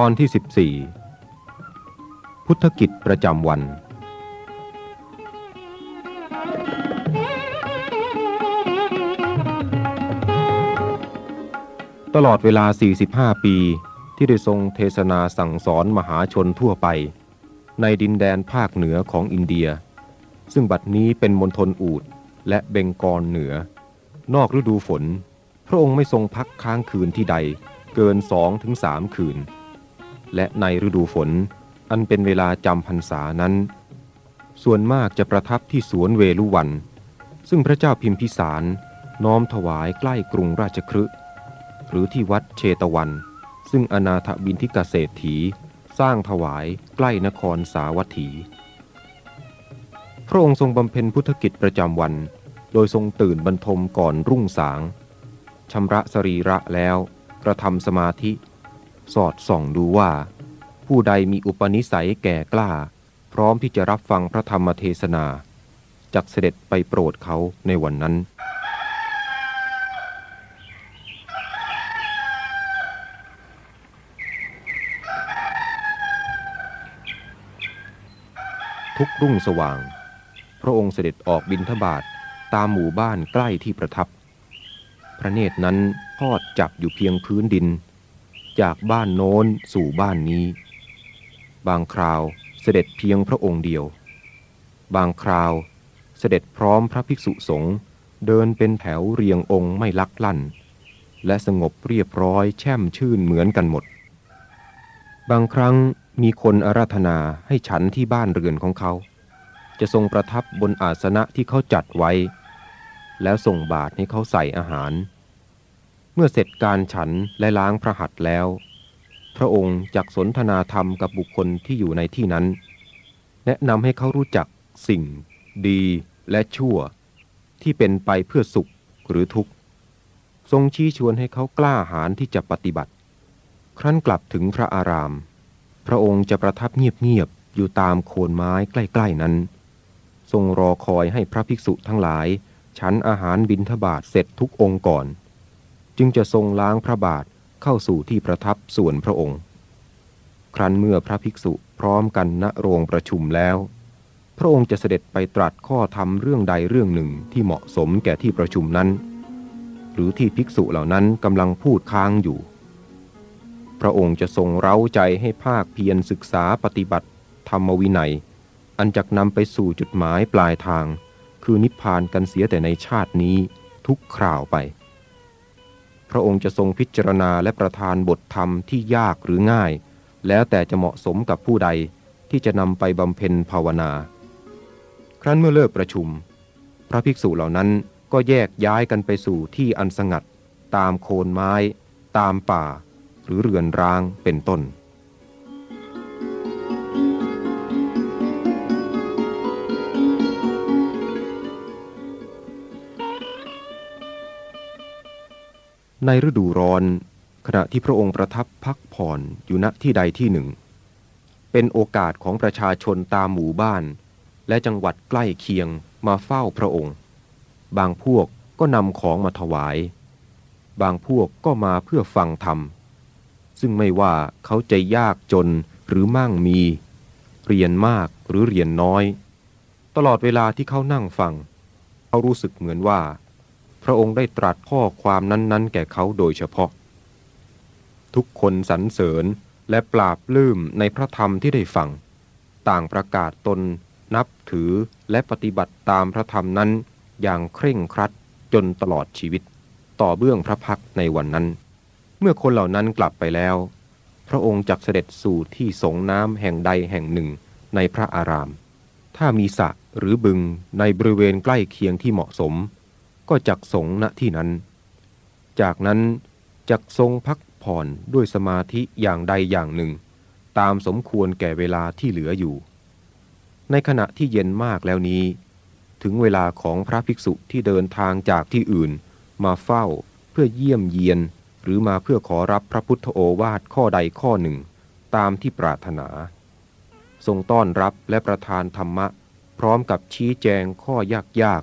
ตอนที่ 14 พุทธกิจประจำวัน ตลอดเวลา 45 ปี ที่ได้ทรงเทศนาสั่งสอนมหาชนทั่วไป ในดินแดนภาคเหนือของอินเดีย ซึ่งบัดนี้เป็นมณฑลอูดและเบงกอลเหนือ นอกฤดูฝน พระองค์ไม่ทรงพักค้างคืนที่ใดเกินสองถึงสามคืน และในฤดูฝน อันเป็นเวลาจำพรรษานั้น ส่วนมากจะประทับที่สวนเวลุวัน ซึ่งพระเจ้าพิมพิสารน้อมถวายใกล้กรุงราชครึหรือที่วัดเชตวัน ซึ่งอนาถบินทิกเศรษฐีสร้างถวายใกล้นครสาวัตถี พระองค์ทรงบำเพ็ญพุทธกิจประจำวัน โดยทรงตื่นบรรทมก่อนรุ่งสางชำระสรีระแล้วกระทำสมาธิ สอดส่องดูว่า ผู้ใดมีอุปนิสัยแก่กล้า พร้อมที่จะรับฟังพระธรรมเทศนาจักเสด็จไปโปรดเขาในวันนั้น ทุกรุ่งสว่าง พระองค์เสด็จออกบินทบาทตามหมู่บ้านใกล้ที่ประทับ พระเนตรนั้นทอดจับอยู่เพียงพื้นดิน จากบ้านโน้นสู่บ้านนี้ บางคราวเสด็จเพียงพระองค์เดียว บางคราวเสด็จพร้อมพระภิกษุสงฆ์เดินเป็นแถวเรียงองค์ไม่ลักลั่น และสงบเรียบร้อยแช่มชื่นเหมือนกันหมด บางครั้งมีคนอาราธนาให้ฉันที่บ้านเรือนของเขา จะทรงประทับบนอาสนะที่เขาจัดไว้ แล้วส่งบาตรให้เขาใส่อาหาร เมื่อเสร็จการฉันและล้างพระหัตถ์แล้ว พระองค์จักสนทนาธรรมกับบุคคลที่อยู่ในที่นั้น แนะนำให้เขารู้จักสิ่ง ดีและชั่ว ที่เป็นไปเพื่อสุขหรือทุกข์ ทรงชี้ชวนให้เขากล้าหาญที่จะปฏิบัติ ครั้นกลับถึงพระอาราม พระองค์จะประทับเงียบๆอยู่ตามโคนไม้ใกล้ๆนั้น ทรงรอคอยให้พระภิกษุทั้งหลาย ฉันอาหารบิณฑบาตเสร็จทุกองค์ก่อน จึงจะทรงล้างพระบาทเข้าสู่ที่ประทับส่วนพระองค์ ครั้นเมื่อพระภิกษุพร้อมกันณโรงประชุมแล้ว พระองค์จะเสด็จไปตรัสข้อธรรมเรื่องใดเรื่องหนึ่งที่เหมาะสมแก่ที่ประชุมนั้น หรือที่ภิกษุเหล่านั้นกำลังพูดค้างอยู่ พระองค์จะทรงเร้าใจให้ภาคเพียรศึกษาปฏิบัติ ธรรมวินัย อันจักนำไปสู่จุดหมายปลายทาง คือนิพพานกันเสียแต่ในชาตินี้ทุกคราวไป พระองค์จะทรงพิจารณาและประทานบทธรรมที่ยากหรือง่าย แล้วแต่จะเหมาะสมกับผู้ใดที่จะนำไปบำเพ็ญภาวนา ครั้นเมื่อเลิกประชุม พระภิกษุเหล่านั้นก็แยกย้ายกันไปสู่ที่อันสงัด ตามโคนไม้ ตามป่า หรือเรือนร้างเป็นต้น ในฤดูร้อน ขณะที่พระองค์ประทับพักผ่อนอยู่ณที่ใดที่หนึ่ง เป็นโอกาสของประชาชนตามหมู่บ้าน และจังหวัดใกล้เคียงมาเฝ้าพระองค์ บางพวกก็นำของมาถวาย บางพวกก็มาเพื่อฟังธรรม ซึ่งไม่ว่าเขาจะยากจนหรือมั่งมี เรียนมากหรือเรียนน้อย ตลอดเวลาที่เขานั่งฟัง เขารู้สึกเหมือนว่า พระองค์ได้ตรัสข้อความนั้นๆ แก่เขาโดยเฉพาะ ทุกคนสรรเสริญและปราบลื้มในพระธรรมที่ได้ฟัง ต่างประกาศตนนับถือและปฏิบัติตามพระธรรมนั้น อย่างเคร่งครัดจนตลอดชีวิต ต่อเบื้องพระพักในวันนั้น เมื่อคนเหล่านั้นกลับไปแล้ว พระองค์จักเสด็จสู่ที่สงน้ำแห่งใดแห่งหนึ่งในพระอาราม ถ้ามีสระหรือบึงในบริเวณใกล้เคียงที่เหมาะสม ก็จักสงณที่นั้น จากนั้นจักทรงพักผ่อนด้วยสมาธิอย่างใดอย่างหนึ่ง ตามสมควรแก่เวลาที่เหลืออยู่ ในขณะที่เย็นมากแล้วนี้ ถึงเวลาของพระภิกษุที่เดินทางจากที่อื่น มาเฝ้าเพื่อเยี่ยมเยียน หรือมาเพื่อขอรับพระพุทธโอวาทข้อใดข้อหนึ่ง ตามที่ปรารถนา ทรงต้อนรับและประทานธรรมะ พร้อมกับชี้แจงข้อยาก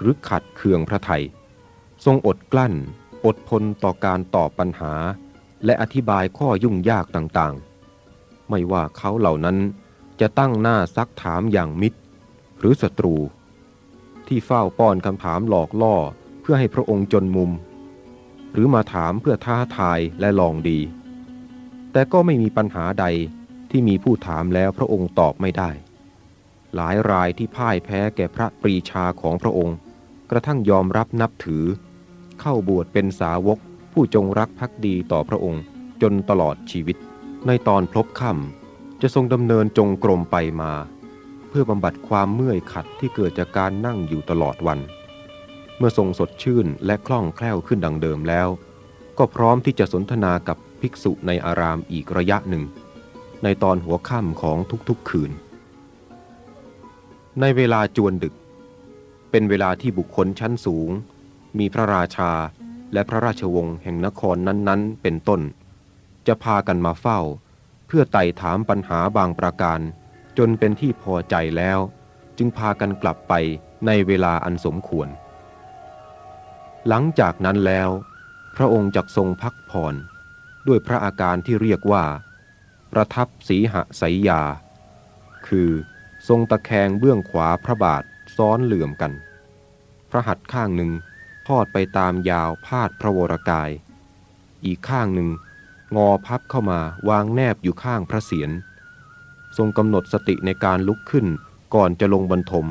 หรือขัดเคืองพระทัยทรงอดกลั้น อดทนต่อการตอบปัญหา และอธิบายข้อยุ่งยากต่างๆ ไม่ว่าเขาเหล่านั้นจะตั้งหน้าซักถามอย่างมิตร หรือศัตรู ที่เฝ้าป้อนคำถามหลอกล่อเพื่อให้พระองค์จนมุม หรือมาถามเพื่อท้าทายและลองดี แต่ก็ไม่มีปัญหาใดที่มีผู้ถามแล้วพระองค์ตอบไม่ได้ หลายรายที่พ่ายแพ้แก่พระปรีชาของพระองค์ กระทั่งยอมรับนับถือ เข้าบวชเป็นสาวกผู้จงรักภักดีต่อพระองค์จนตลอดชีวิต ในตอนพลบค่ำจะทรงดำเนินจงกรมไปมา เพื่อบำบัดความเมื่อยขัดที่เกิดจากการนั่งอยู่ตลอดวัน เมื่อทรงสดชื่นและคล่องแคล่วขึ้นดังเดิมแล้ว ก็พร้อมที่จะสนทนากับภิกษุในอารามอีกระยะหนึ่ง ในตอนหัวค่ำของทุกๆคืน ในเวลาจวนดึก เป็นเวลาที่บุคคลชั้นสูง มีพระราชาและพระราชวงศ์แห่งนครนั้นๆ เป็นต้น จะพากันมาเฝ้า เพื่อไต่ถามปัญหาบางประการ จนเป็นที่พอใจแล้ว จึงพากันกลับไปในเวลาอันสมควร หลังจากนั้นแล้ว พระองค์จักทรงพักผ่อน ด้วยพระอาการที่เรียกว่า ประทับสีหสายยา คือ ทรงตะแคงเบื้องขวาพระบาท ซ้อนเหลื่อมกัน พระหัตถ์ข้างหนึ่งทอดไปตามยาวพาดพระวรกาย อีกข้างหนึ่ง งอพับเข้ามาวางแนบอยู่ข้างพระเศียรทรงกำหนดสติในการลุกขึ้นก่อนจะลงบรรทม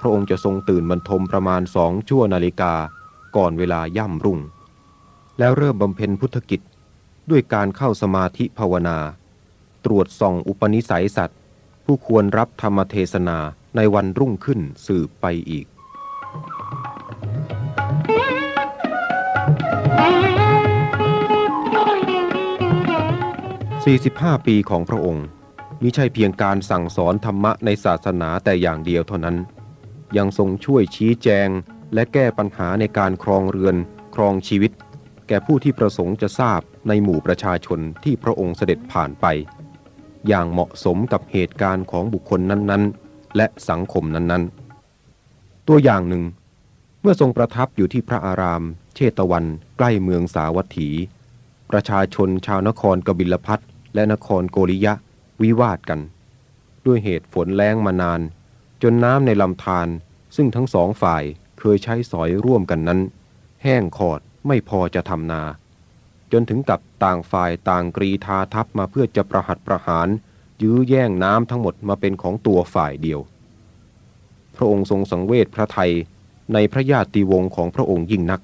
พระองค์จะทรงตื่นบรรทมประมาณสองชั่วนาฬิกาก่อนเวลาย่ำรุ่ง แล้วเริ่มบำเพ็ญพุทธกิจด้วยการเข้าสมาธิภาวนา ตรวจส่องอุปนิสัยสัตว์ ผู้ควรรับธรรมเทศนาในวันรุ่งขึ้นสืบไปอีก 45 ปีของพระองค์มิใช่เพียงการสั่งสอนธรรมะในศาสนาแต่อย่างเดียวเท่านั้น ยังทรงช่วยชี้แจงและแก้ปัญหาในการครองเรือน ครองชีวิต แก่ผู้ที่ประสงค์จะทราบในหมู่ประชาชนที่พระองค์เสด็จผ่านไป อย่างเหมาะสมกับเหตุการณ์ของบุคคลนั้นๆ และสังคมนั้นๆ ตัวอย่างหนึ่ง เมื่อทรงประทับอยู่ที่พระอาราม เชตวันใกล้เมืองสาวัตถี ประชาชนชาวนครกบิลพัทและนครโกริยะวิวาทกัน ด้วยเหตุฝนแล้งมานาน จนน้ำในลำธารซึ่งทั้งสองฝ่ายเคยใช้สอยร่วมกันนั้น แห้งขอดไม่พอจะทำนา จนถึงกับต่างฝ่ายต่างกรีธาทัพมาเพื่อจะประหัตประหาร ยื้อแย่งน้ำทั้งหมดมาเป็นของตัวฝ่ายเดียว พระองค์ทรงสังเวชพระไทยในพระญาติวงศ์ของพระองค์ยิ่งนัก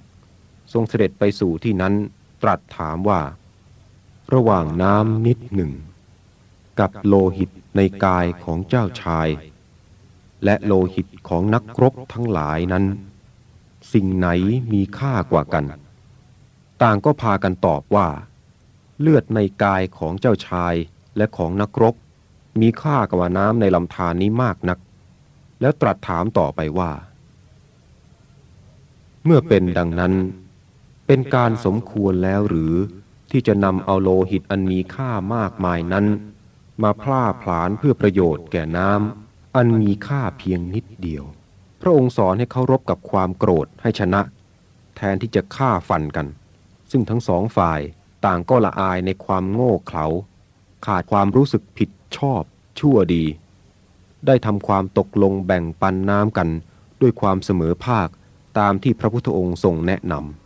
ทรงเสด็จไปสู่ที่นั้นตรัสถามว่า ระหว่างน้ำนิดหนึ่ง กับโลหิตในกายของเจ้าชาย และโลหิตของนักรบทั้งหลายนั้น สิ่งไหนมีค่ากว่ากัน ต่างก็พากันตอบว่า เลือดในกายของเจ้าชายและของนักรบ มีค่ากว่าน้ำในลำธารนี้มากนัก แล้วตรัสถามต่อไปว่า เมื่อเป็นดังนั้น เป็นการสมควรแล้วหรือที่จะนำเอาโลหิตอันมีค่ามากมายนั้น มาพล่าผลาญเพื่อประโยชน์แก่น้ำอันมีค่าเพียงนิดเดียว พระองค์สอนให้เคารพกับความโกรธให้ชนะ แทนที่จะฆ่าฟันกัน ซึ่งทั้งสองฝ่ายต่างก็ละอายในความโง่เขลาขาดความรู้สึกผิดชอบชั่วดี ได้ทำความตกลงแบ่งปันน้ำกันด้วยความเสมอภาคตามที่พระพุทธองค์ทรงแนะนำ